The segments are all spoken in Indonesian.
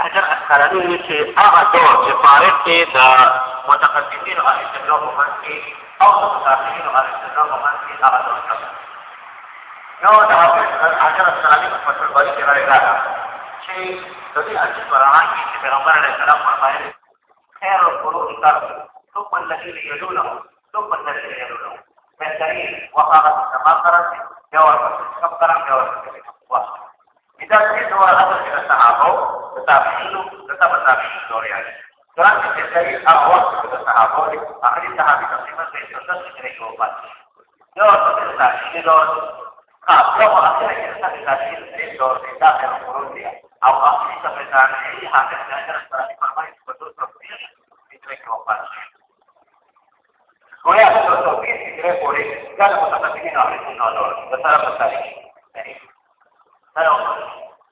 حجر أسقلاني چې هغه دور چې فارغ دی د متقدمینو أو استدلال په منځ کې أو د متأخرینو أو استدلال په منځ کې هغه دور دی نو د حجر أسقلاني په فتح الباري کې راغلی دا چې د دې حدیث ورانه کې چې پیغمبر علیه السلام فرمایي خیر القرون قرن ثم الذين يلونهم ثم الذين يلونهم بهترین وقامت السماء قرن یو ورپسې کم قرن یو ورپسې إذا هو الأمر من الصحابة وتابعين كتاب التابعين دوريان قرآن في السرير أغوص من الصحابة آخر الصحابي تقريبا في السنة إليه وفات دور من التابعين دور قاب لو أخيرا كنت التابعين في دور في داخل القرون أو أخيرا في التابعين حاكم جاهر الصلاة فرمائي بدور تفسير إليه وفات ويأخذ التوفيق في إليه قولي كان متقدمين أهل السنة والدور بسبب التاريخ يعني او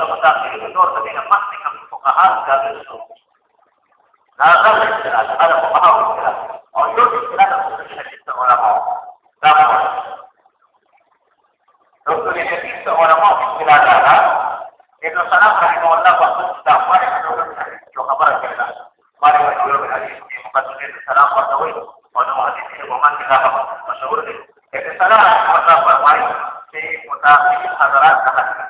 atau besar di luar tapi yang pasti kami fokaha dan Nah, kalau tidak ada fokaha, ada fokaha di seorang mau. Dapat. Lalu di sini seorang mau tidak ada. Itu sangat dari mana waktu tidak ada atau berhenti. Jauh kabar kepada. Mari kita berdoa dengan ini. Maka sudah itu salam pada wujud. Pada wujud ini bukan kita apa masuk wujud. Itu salam pada wujud. Mari kita berdoa dengan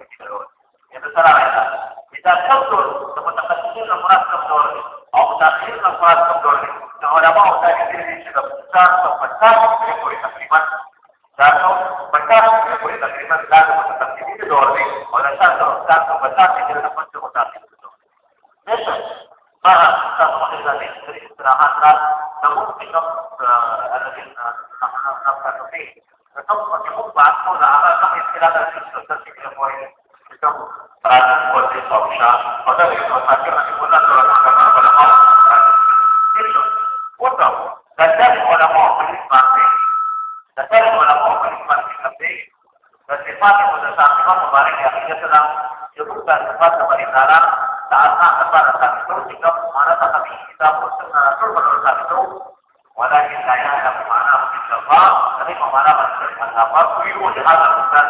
استفاد کمزور دی د علماء دا لیکلي چې د 450 کې پورې تقریبا دا نو 50 پورې تقریبا دا د متفقین دور دی أو دا 450 کې د پښتو متفقین دور دی نشه هغه تاسو مخې ته د استراحت را د مخکې الذين نفسه فيه فسوف تكون بعد كل هذا صح اختلافات في السلسله في الأمور dia sedang dibutuhkan tempat pemerintahan saat nak tempat saat itu jika mana kami ini kita bersama Rasul menurut saat itu walaupun saya ada ke mana mungkin coba tapi ke mana mungkin mengapa kuyuh jangan lakukan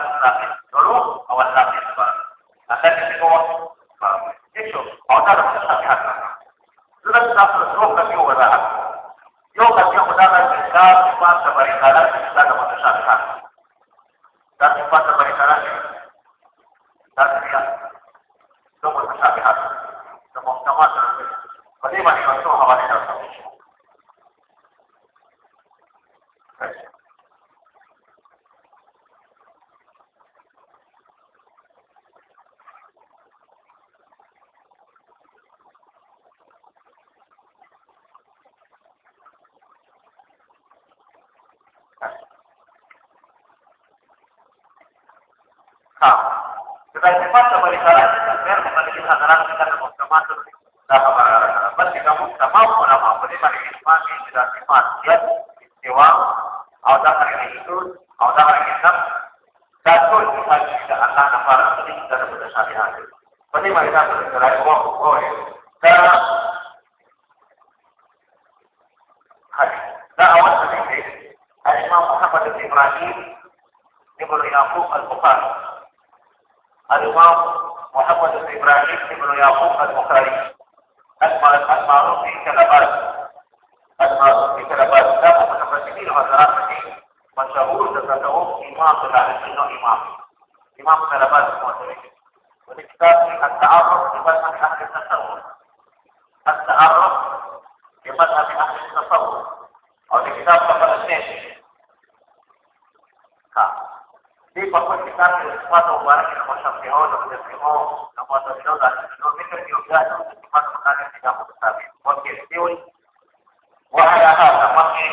بلکې دا مستمع علماء په دې باندې اجماع دي چې دا صفات یت استوا او دا هغه حدود او دا هغه نصب دا ټول صفات چې الله نه فارغ دي دا د متشابهات په دې باندې دا څرګندوي إمام كلمات المعتمدين ولكتاب التعرف لمذهب أهل التصوف التعرف لمذهب أهل التصوف أو لكتاب كفر الشيخ Di papua kita sesuatu barang yang macam sihho, dan sihho, nama sihho dan sihho, mikir juga cepat makan yang tidak mustahil. Oke, siul. Wahai hal, makin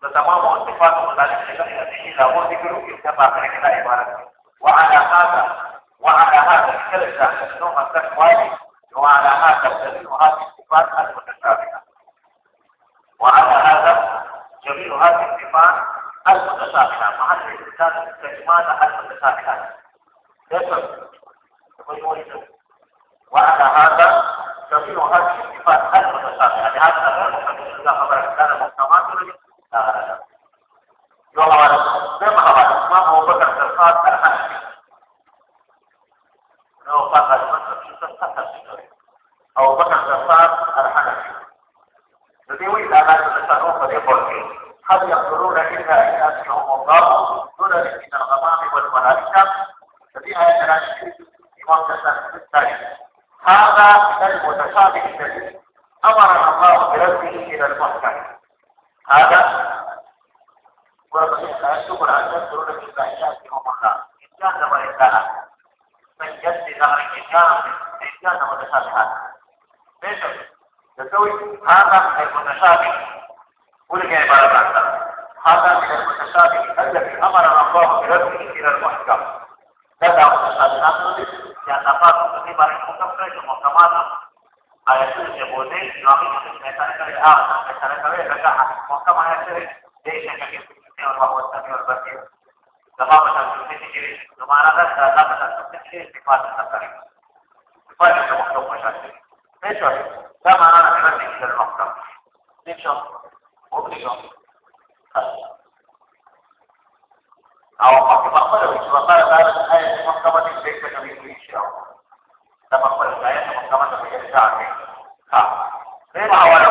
terutama mau sifat mustahil kita tidak tinggi, lalu dikuru kita bahkan على بعض الكتاب الكلمات حسب المساحات يسر ويوجد وعلى هذا تضيع هذه الصفات حسب المساحات يعني هذا غير محمد الله خبر كان محتمل لا لا لا يوم على زي ما خبر ما هو بكر الخاص الحنفي لو فقد أو بكر الخاص الحنفي الذي وجد هذا المساحات قد يقول هل يقدرون السلف من الغمام والملائكة فبها يتناسب موقفا التالي هذا من المتشابه الذي أمرنا الله برده إلى المحكم. هذا وربما تأشكر أن تنظرون في فاحشاتهم الله. إن كان وإلا من جد ظهر الإنسان إن كان متشابها ليس تسوي هذا المتشابه. ولك عبارة هذا الشرعي الذي أمر الله برده إلى المحكم تدع النقد يتفاقم المحكم المكفرة المحكمات على سوء الجبودي نعطيك في الميكانيكا الآخر الميكانيكا الرجاحة المحكمة يسري ليش يمكن تكون الله السميع البصير لما مثلا تكون لما نغسل لا مثلا تكون في فاتحة الطريق فاتحة المحكمة مشاكل ليش ده معناه نحن نجي للمحكمة ليش وبليش أو مقبره چې مقبره دا د آیت محکمه دې څه څه کوي ان شاء الله دا مقبره د آیت محکمه ته کې ځان کې ها. دې ما وره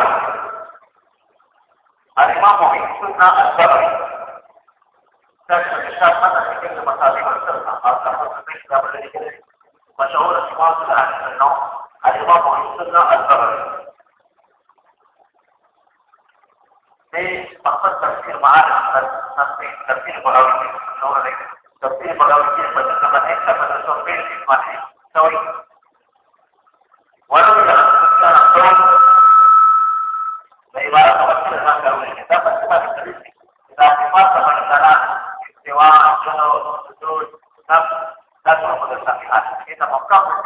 الامام محي سنة البغوي تشهد الشاب مثلا في كل مصادر. السنة خاصة في كتاب الذي مشهور اسمه الآن الإمام محي سنة البغوي في مقصد تفسير معاني الحديث معانا تفسير بغاوي تفسير بغاوي لما انت فتشوفين في المعنى سوي ولو كان الصوت بعبارة مفسر ما كروي ده بس ما تدريس إذا اعتماد من سنة استواء جنو سجود نفس لا تنقض الصفحات إذا مقام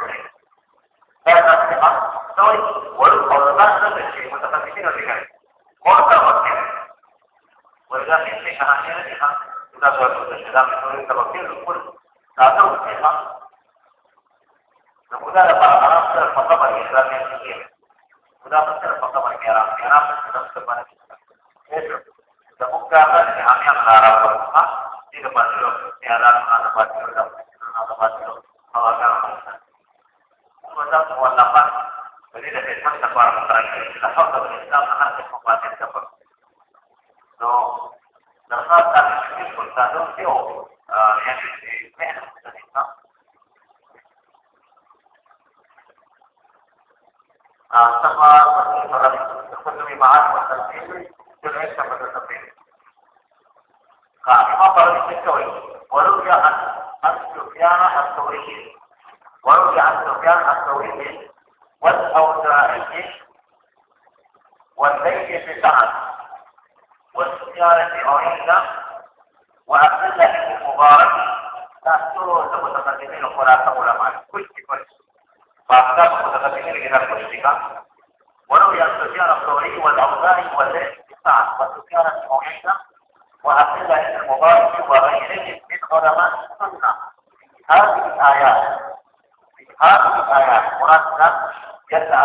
Ini hanya mengarah bersama di depan itu. Tiada mengarah baju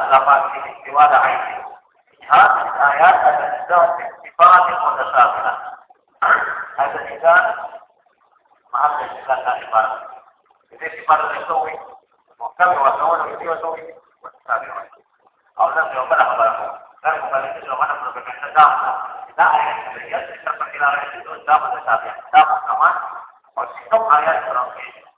يتعلم في استواء عينه هذه الآيات التي ذات صفات متشابهة هذا الإنسان محل الإنسان عبارة إذا صفات يسوي محكم وسوي يسوي يسوي متشابهة أو لم يقبل خبره لا يقبل كل ما نقول بالكلام لا ayat seperti ilaran itu dapat tetapi dapat sama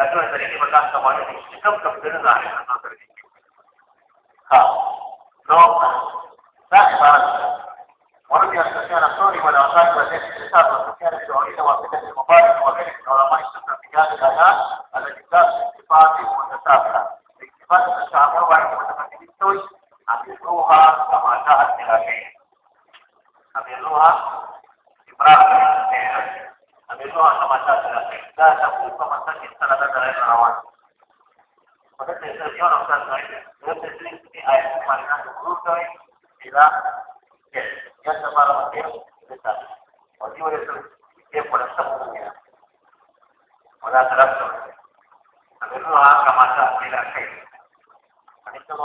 اعتبار مدرسي لأن الإنسان الأخير كله لكن الدليل مكان سماوي كم كم دين ظاهر ها لو لا عبارة ورجع سفيان الثوري والأوصاف والذي استشهد سفيان الثوري وفتح المبارك وغيره من علماء السنة في هذه الآيات التي جاءت بصفات متشابهة بصفات متشابهة وعند متفقين حفظوها كما جاءت vedoa tamatazera, da eta kulpa matak iztara da gara erra nagoan. Horretzen zer joan horretan zuen, horretzen zuen, haizun marinan dukuruz zuen, eta, ez, jazta mara batean, eta, hori hori zuen, denbora ez da dira zuen. Anitza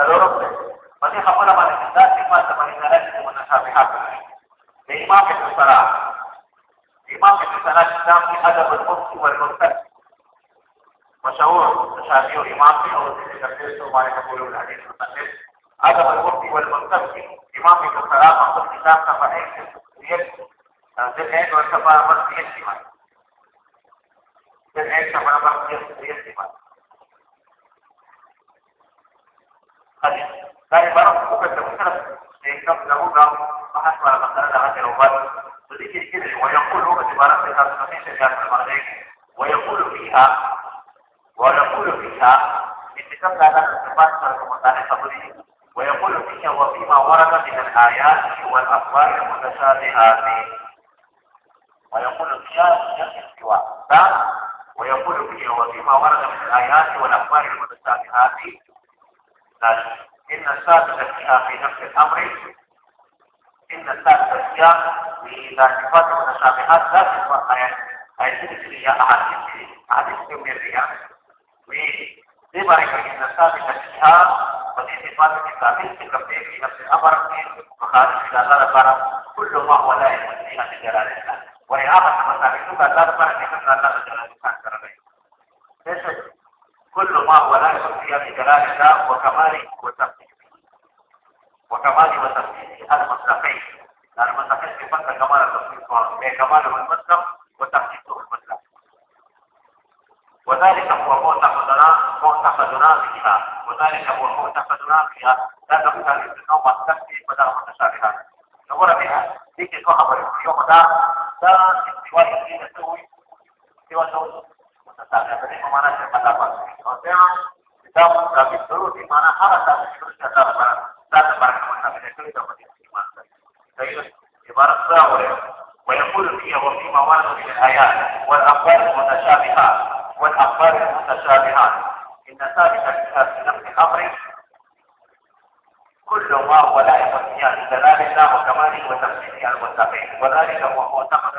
څلورم په دې خبرة باندې دا چې ما ته باندې راځي متشابهات د امام ابن سرا امام ابن سرا کتاب کې أدب المفتی والمرتد. مشهور شافعي امام دی أو د تفسیر تو باندې قبول الحديث مصنف أدب المفتی والمرتد. کې إمام ابن سرا په کتاب کې باندې یو د ورته په مرتبه کې د هغه په مرتبه کې بالاحتمال dari barang bukan terusah sehingga mudah-mudahan bahas para masalah dengan jawaban sedikit kiri ويقول هو عبارة في ترجمة سياسة المغرب ويقول فيها ويقول فيها اتفاق على الصفات والمتعلقة قبله ويقول فيها وفيما ورد من الآيات والأخبار المتشابهات ويقول فيها الاستواء ويقول فيها وفيما ورد من الآيات والأخبار المتشابهات إن السابق السياق في نفس الأمر إن السادس السياق بلاحظات متشابهات لا تتوقع أي أحد أحاديث أحاديث مرية وذبرك إن السابق السياق وفي صفات التعبير في التقدير في نفس الأمر وخارج إلى هذا ذلك كل ما هو لا يكون في جلال الله. وإعادة المسابقة لا تفرق في حفظ الله جلال الله. ليس كل ما هو لائق بصيغ دلالته وكمال وتفصيله وكمال وتفصيله لأن المصدقين في فتح كمال التصديق اي كمال المصدر وتخصيصه المصدر وذلك هو معتقدنا معتقدنا في وذلك هو معتقدنا فيها لا تختلف النوم التفصيل بدل متشابهات نقول بها. تيجي صحبه يوم دا دا سوى يسوي سوى سوى ويقول فيها وفي موارد من الآيات والأخبار المتشابهات والأخبار المتشابهات إن ذلك في نفس الأمر كل ما هو لائق فيها بدلال الله وكماله وتفسيره المتقين. وذلك هو معتقد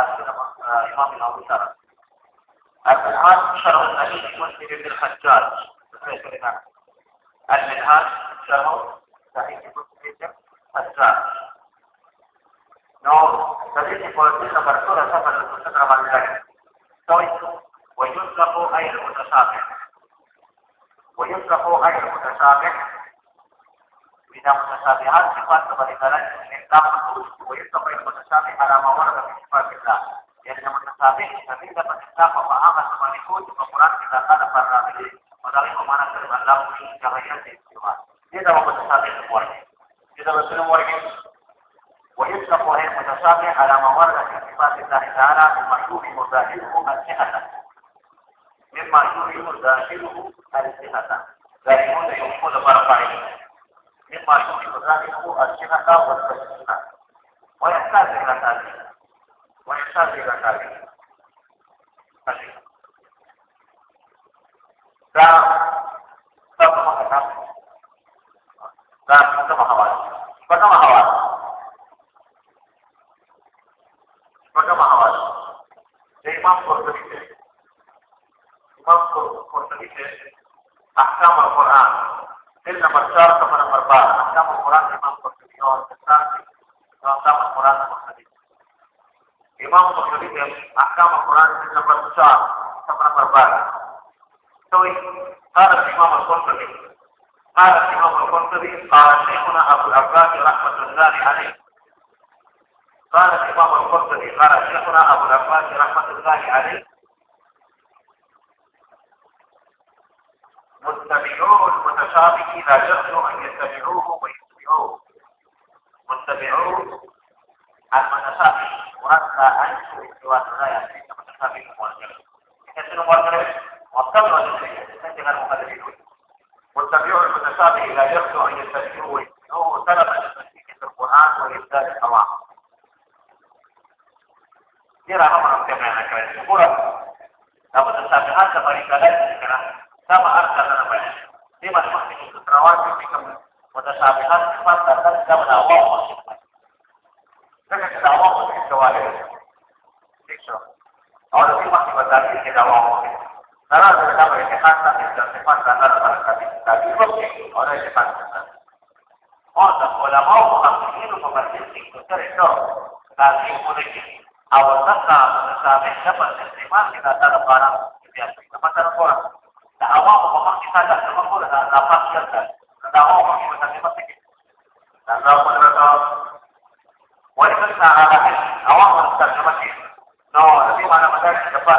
مؤثر إمام الأبو سرد المنهاج مسلم بن الحجاج المنهاج شرح صحيح مسلم بن الحجاج نور تدريس بوليس مرسولة سفر للمستقر من ذلك تويت ويطلق أي متشابه ويطلق أي المتشابه من المتشابهات صفات غير fafahaman maniku kemudian kita ada pada ini. Padahal itu mana terbandang di cara yang Tuhan dia dalam bersesat yang kuat dia dalam sunnah buat ini wajib yang ada mawar dan sifat Allah Taala al-mahdubi mudahiruhu al-sihata mimma yuhi mudahiruhu al-sihata dari mana yang pun lebar pari mimma yuhi mudahiruhu al-sihata wa al-sihata wajib yahtaji ila tali wajib yahtaji ila tali dan sama sama dan Islam sama hawa sama hawa sama Imam Qurtubi Imam Qurtubi Ahkam Al-Quran. Dil nomor 4 sama nomor 4 Ahkam Al-Quran Imam Qurtubi. Orang besar Ahkam Al-Quran Imam Qurtubi. Ahkam Al-Quran Dil nomor الله عليه. متبعوه المتشابه لا يرجو أن يتبعوه ويتبعوه متبعوه المتشابه ورثى أن استواء الغاية yang syukuran. Dapat kembali kalian karena sama arti namanya. Ini masing-masing itu terawat ketika mutasabihan sifat datang kita menawar masing-masing. Kita awal untuk kewalih. Siksa. Awal itu masih berarti kita awal. Karena terdapat sifat tadi dan sifat dasar pada tadi. Tadi itu oleh sifat dasar. Oh, ulama muhammad itu memperhatikan itu itu. Tadi boleh awal kata sampai dapat terima kita ada barang biasa. Dapat ada orang. Tak awal memang kita ada semua boleh dapat biasa. Tak awal memang kita dapat sedikit. Dan kalau mereka Walaupun tak ada awal mereka dapat No, tapi mana-mana dapat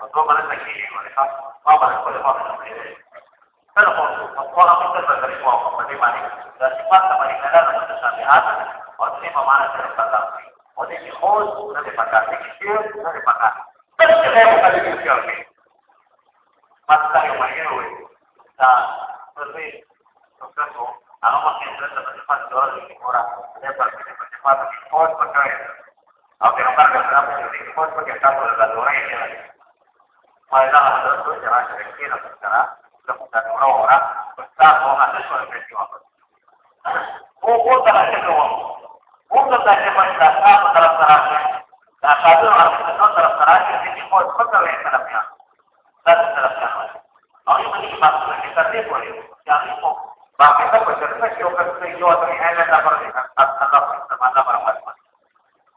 ها وطبعا أنت كيلي ولكن ما بعد كل ما من Pero por pola kita berdiri mau bagaimana dan sifat kembali ke dalam mutasyabihat waktu ini pemana saya kata waktu ini khos sudah dipakai kecil sudah dipakai terus kita bukan kecil ni masa yang main ruwe nah terus terus tu kalau makin terus dapat sifat jual ini orang dia berpikir sifat Khos pakai satu dan orang ini Malah ada tu jangan cerita sekarang dan orang-orang besar orang itu sudah peristiwa. Buku telah kedua. Buku telah menjelaskan dalam terangnya. Dan satu orang itu dalam terangnya disebut betul yang terangnya. Dan terangnya. Orang ini maksudnya kita dia boleh. Yang itu. Bahkan kita bercerita siapa sesuatu atau yang lain dalam perhatian. Atau teman-teman orang-orang.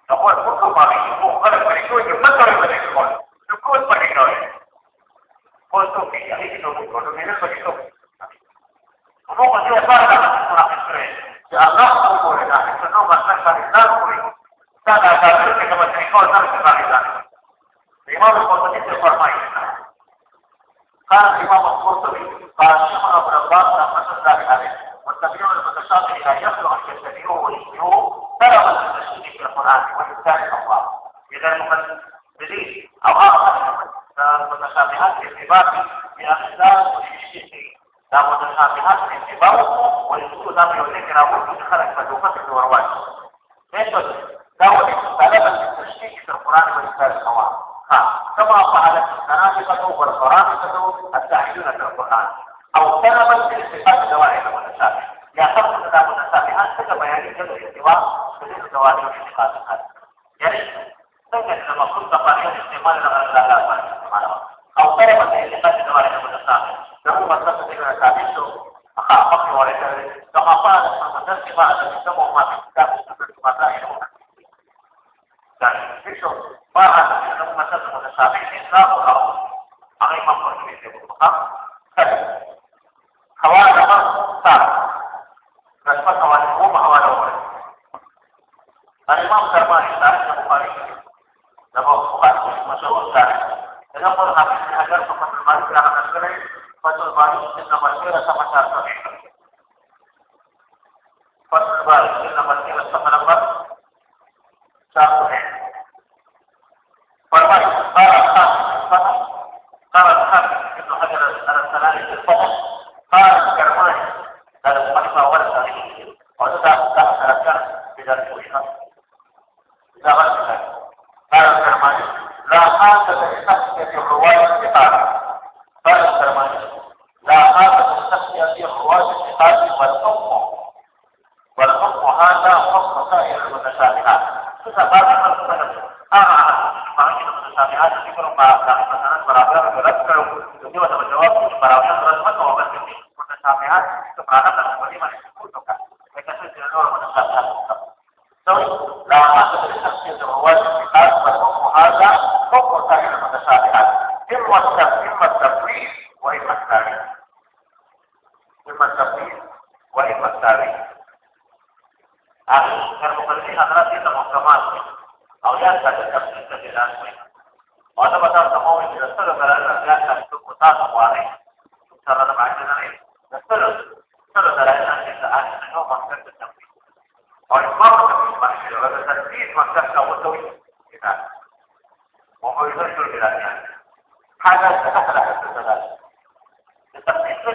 Namun buku kami buku kalau berikut itu betul yang berikut. Cukup berikut. Untuk Cuando menos con eso. ¿Cómo cuando se pasa? راوړي چې خلک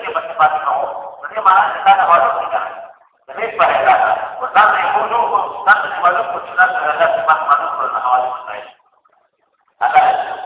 cepat-cepat. Jadi tidak. Apa yang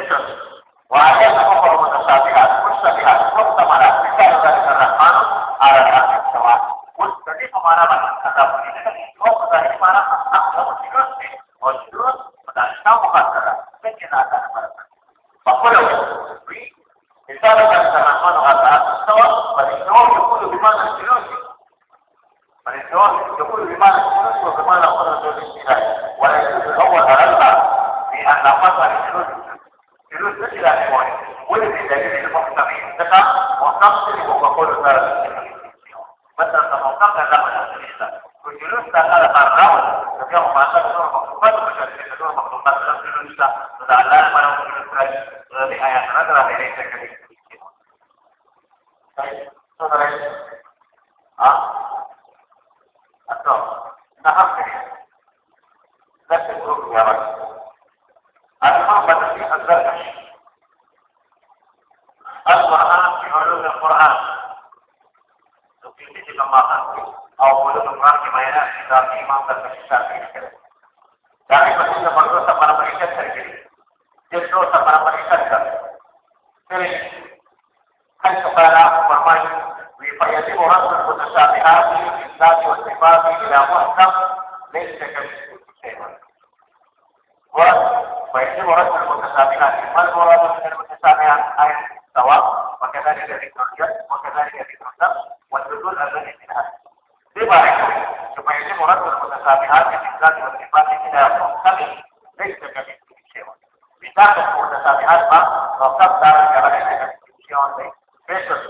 Yesus. Wahai kufur mutasyabihat, mustabihat, muhtamalat. Bisa dari Rahman, ala al sama. Jadi pemarahan kata ini المتشابهات في الذات والصفات إلى محكم ليس كمثله شيء. ويجب رد المتشابهات ما المراد من المتشابهات أي سواء وكذلك ذكر وكذلك ذكر النفس والدلول الذي منها بما ثم يجب رد المتشابهات في الذات والصفات الى محكم ليس كمثله شيء مثال المتشابهات ما وقد ذلك ليس كمثله شيء ليس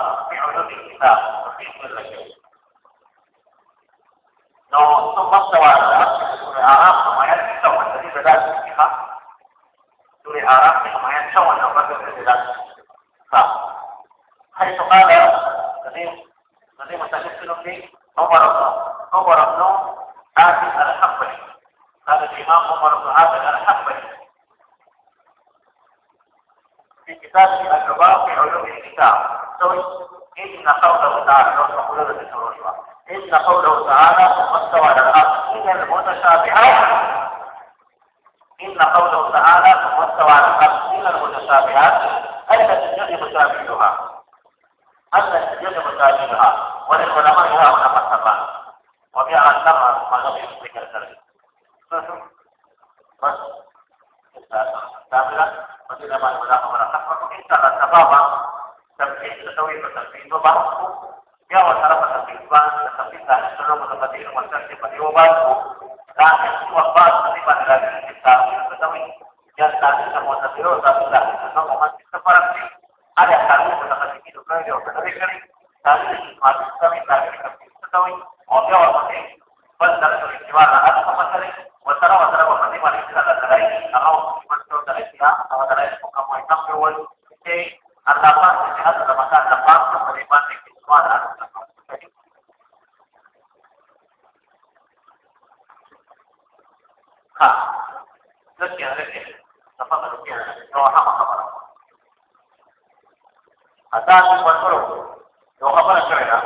الإمام عمر بن عاصم الحنبلي. في كتابه الرباط في علوم الكتاب. إن قوله تعالى لو تقولون في إن قوله تعالى على الأرض من المتشابهات. إن قوله تعالى على الأرض من المتشابهات. التي يجب تشابهها التي يجب تشابهها وللعلماء هنا مسألة كاملة وإذا ما العلماء ورحمة إن كان تبابا تمثيل تسوي وتمثيل وبعض ya wasara pasatiban kasapita suno masapati no masarti patioban ko dahil sa wabas sa iba nila kita katawi yan dahil sa mga اته چې پټورو نو خبره کړې ده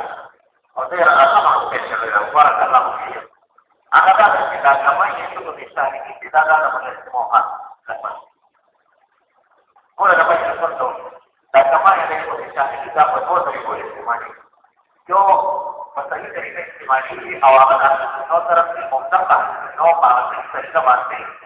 او دې راځه ما په کې چلې ده ورا ته لا وشي هغه دا چې دا کومه چې څه په ځای کې دا دا په دې مو ها کوله دا پښه پټو دا کومه چې په ځای کې دا په ټول ځای کې استعمالي یو په صحیح طریقه استعمالي او هغه د نو طرف په مختلفه نو په صحیح طریقه باندې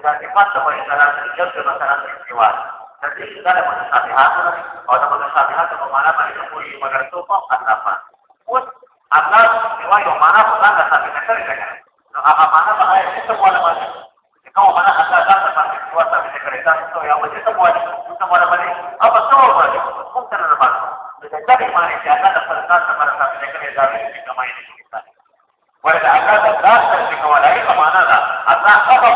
cepat sebagai jalan terjun ke masyarakat istiwa. Jadi kita ada masyarakat kalau ada masyarakat ke mana mana magar itu kok apa? Pun atas istiwa yang mana bukan sampai negara kan? Apa mana bahaya itu semua ada. Kau mana asal asal sampai istiwa sampai negara itu yang masih semua semua ada. Apa semua balik? Mungkin ada balik. Jadi mana jangan ada perintah kepada sampai dari kemain kita. Wala akan dasar di kawalai ke mana lah? Atau apa maksud asal dasar sampai negara? Bagaimana sebenarnya akan tidak sama itu bisa ibarat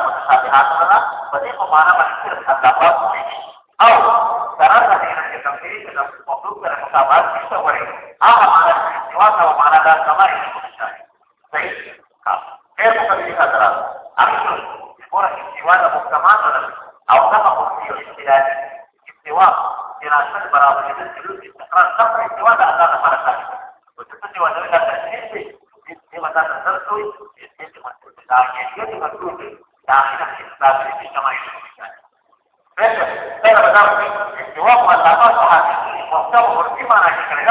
pemana masih terdapat Oh, sekarang tadi yang kita pilih dalam makhluk dan mutabat bisa boleh. Apa mana istiwa sama mana dan sama ini bisa. Baik, eh bukan bisa terang. Aku orang istiwa dan mutabat adalah awal sama makhluk istilah istiwa jelaskan berapa itu dulu istiqrar sampai istiwa dan akan para kali. Betul istiwa dari kata ini dia mata tertentu dia cuma tanya dia cuma dulu tapi nanti setelah itu sama itu bisa. Besok, saya bertahu istiwa mengatakan sahabat ini waktu berarti mana kita lihat lagi nasi. Orang asal itu kita dah baru tahu berjalan asal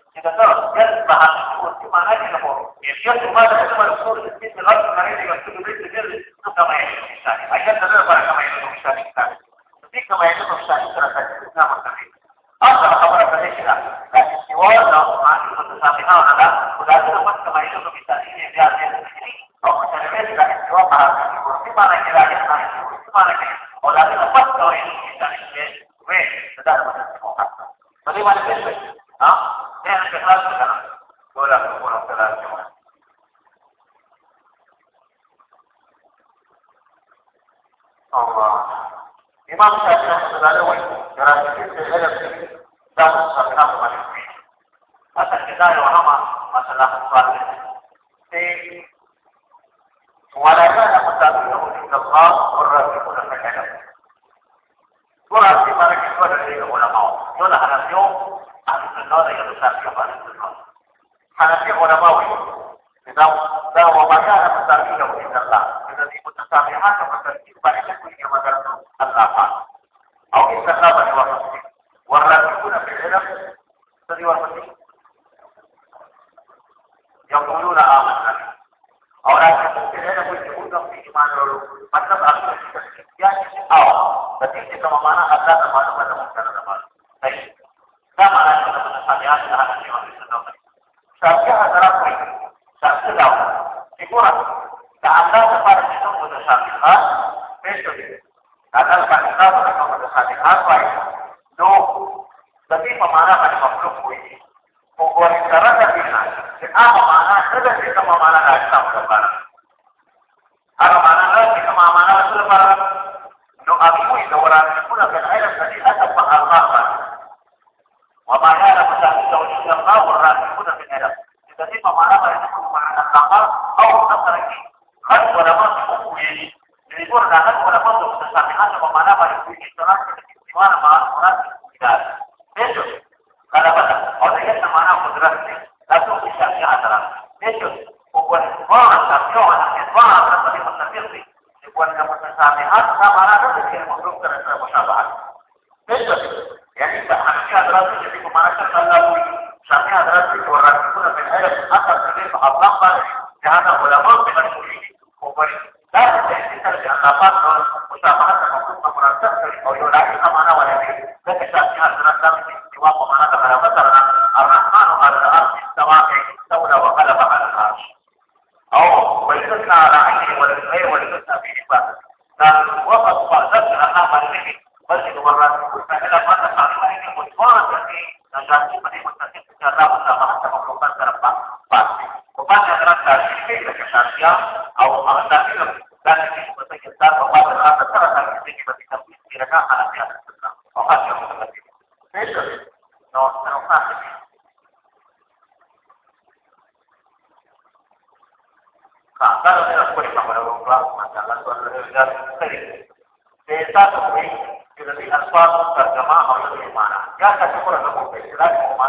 إذا ترى يسمع الشكور في معنى له يشير ما تسمى الشكور في غير مريض يكتب بيت غير كما يشاء عشان تنظر كما يشاء في كما يشاء ترى تجدنا مستقيم أصل خبر فليشنا لكن سوى مع المتسابقين على وذلك لما كما يشاء في تأثير زيادة أو متنمية لكن سوى مع الشكور في معنى كلا يسمع الشكور في معنى كلا ولكن lepas kau ini kita ini, weh, sudah dapat semua. Bagaimana besok? Ah, yang كان بحاجة ولا تكون ثلاث جمعات الله إمام شافعي الأول دراسة الهلب لا تصل نقمة هذا كذا يوهما مثلا صالح في ولا كان متابعه عند الله والراسخون في العلم وراسي ملك الولد للعلماء دون أن اليوم أهل النار إذا وما كان مسترفيه إلا إذا في متسامحات وترتيب بعد كل مدرسة الله تعالى أو استقامة وحسن والراسخون في العلم يقولون آمنا أو راجعون في العلم ويجبون في إيمان العلوم مطلب أخير يعني آه بتيجي كما معنى الله تعالى معلومة saya sedang dikurang. Besok دا چې خطابات او مصافحات د حقوق مرتب کړي او یو لایق معنا ولري دا چې تاسو حضرت دا چې وا په معنا د برابر سره الرحمن او الرحیم استوا استوى وقلب على العرش او ولسنا على عين والخير ولسنا في عباد دا وقت فازت لها مرمي بل چې مرات مستحيل فرد تعلمه کې مطمئن دي دا چې په دې متصف چې الله مصافحات د حقوق سره پاتې او پاتې حضرت دا چې د شخصیات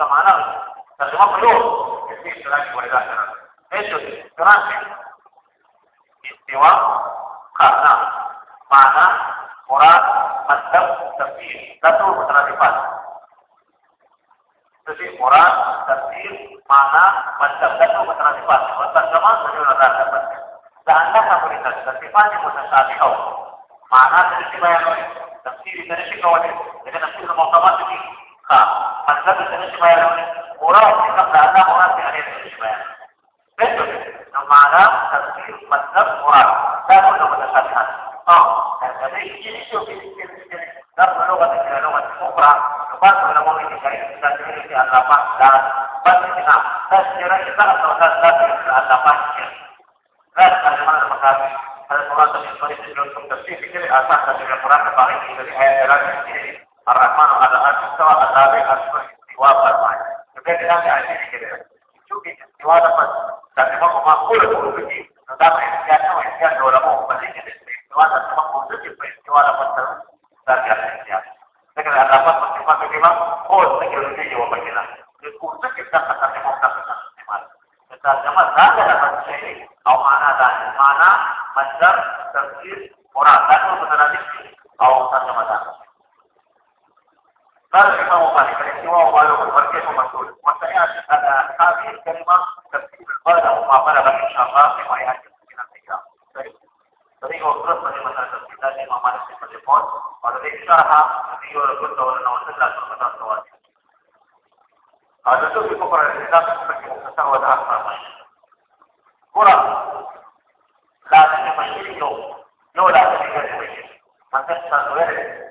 itu terjemah? Terjemah perlu. Jadi istilah dah. Itu terakhir. Istiwa karena mana murad madhab tafsir satu mutanadifat. Jadi murad tafsir mana madhab satu mutanadifat. Terjemah menurut dapat. Anda kamu lihat sifatnya mutasabihah. Mana terjemah yang tafsir dari kawan dengan tafsir muqamat ini ka mazhab dari sebayaran orang sikap dana orang yang ada di sebayaran betul. Mana tafsir mazhab orang dan untuk mendasarkan oh dan jadi ini itu ini dan perlu kata kita lawan kubra lepas kalau mau ini dari kita sendiri di apa dan pasti kita dan sejarah kita atau dan dan apa dan bagaimana mengkaji ada seorang yang seperti dari dari ini Ar-Rahman ada istiwa ada asma istiwa bermain. Jadi kita ada ini gitu. Juga istiwa dapat dan memang makul itu begini. Tetapi istiwanya istiwa dua orang mau balik jadi istiwa memang khusus itu istiwa dapat terus dari istiwa. Jadi ada dapat mencoba bagaimana? Oh, sekiranya jiwa bagaimana? Jadi khusus kita kata قال الإمام مالك الاحتواء قاله مركز مسؤول والثانية هذه الكلمة تفسير قال وما بلغ من شرط ويأتي من الفكرة طريقة وقصة مثلا تفسير قال الإمام مالك في التليفون والذي شرحها في القصة ولنا وسجل على المدار التواتي هذا شوف الكفر الإسلام في مختصر والأكثر كرة لا تتمشي اليوم لولا تتمشي مثلا تتمشي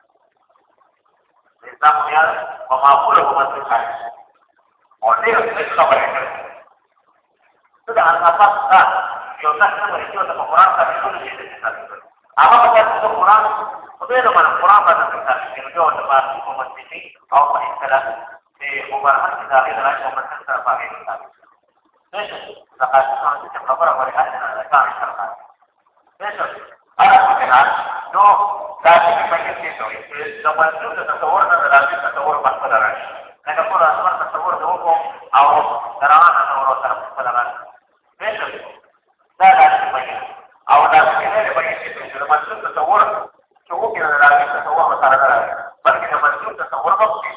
Islam punya memampu memasukkan. Oleh itu khabar itu. Sudah apa sah? Kita kita itu untuk Quran tapi itu di sini Apa itu Quran? Itu yang mana Quran pada kita itu untuk masuk ke masjid atau istilah di mubarak kita adalah komentar terpakai kita. Besok, zakat itu kita kabar mereka ada kami serta. Besok, ada mungkin no دا چې په کې څه وي چې د منظور د تصور نه راځي تصور په خپل راشي لکه ټول اسمان تصور د وکو او روان تصور سره په خپل راشي دا دا چې په او دا چې نه په کې چې د منظور تصور چې وکړي راځي تصور سره راځي بلکې د منظور تصور په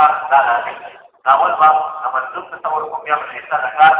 ada. Namun bab namun itu tasawur hukum yang berikhtasar tasawur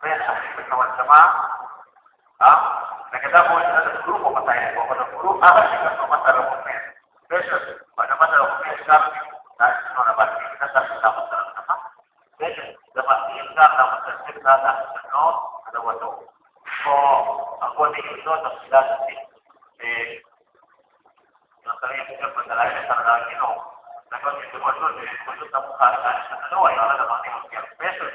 pesa bersama-sama ah kita mau ada guru mau katanya mau ada guru apa sih kan sama cara komen pada masa komen sekarang kita nona pasti kita satu sama sama pesa dapat kita dapat tercipta kita dapat no, ada waktu oh aku ini itu tak sudah eh Masalahnya kita berjalan secara lagi no. Tapi kalau kita masuk, kita masuk tak bukan. Kita tahu yang ada dalam mungkin pesos.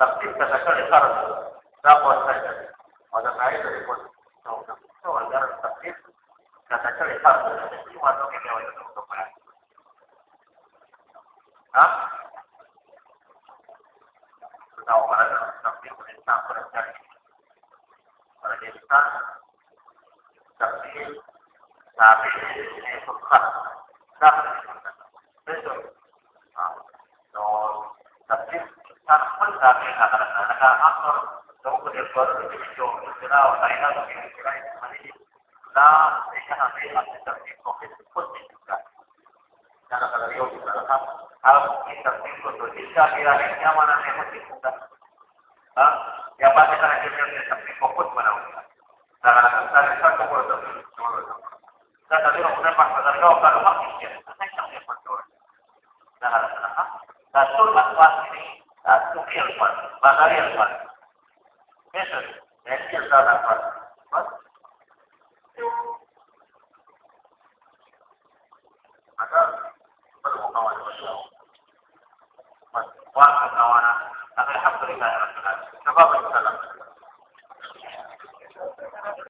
bersalah تخطيط تتكلم فرض تقوى السجن وهذا قاعدة يكون سوى درجة التخطيط تتكلم فرض ثم نوكي daw ko din ko ito sila o tayo na kung sila yung mali na siya na may at sa tipo ko ko ka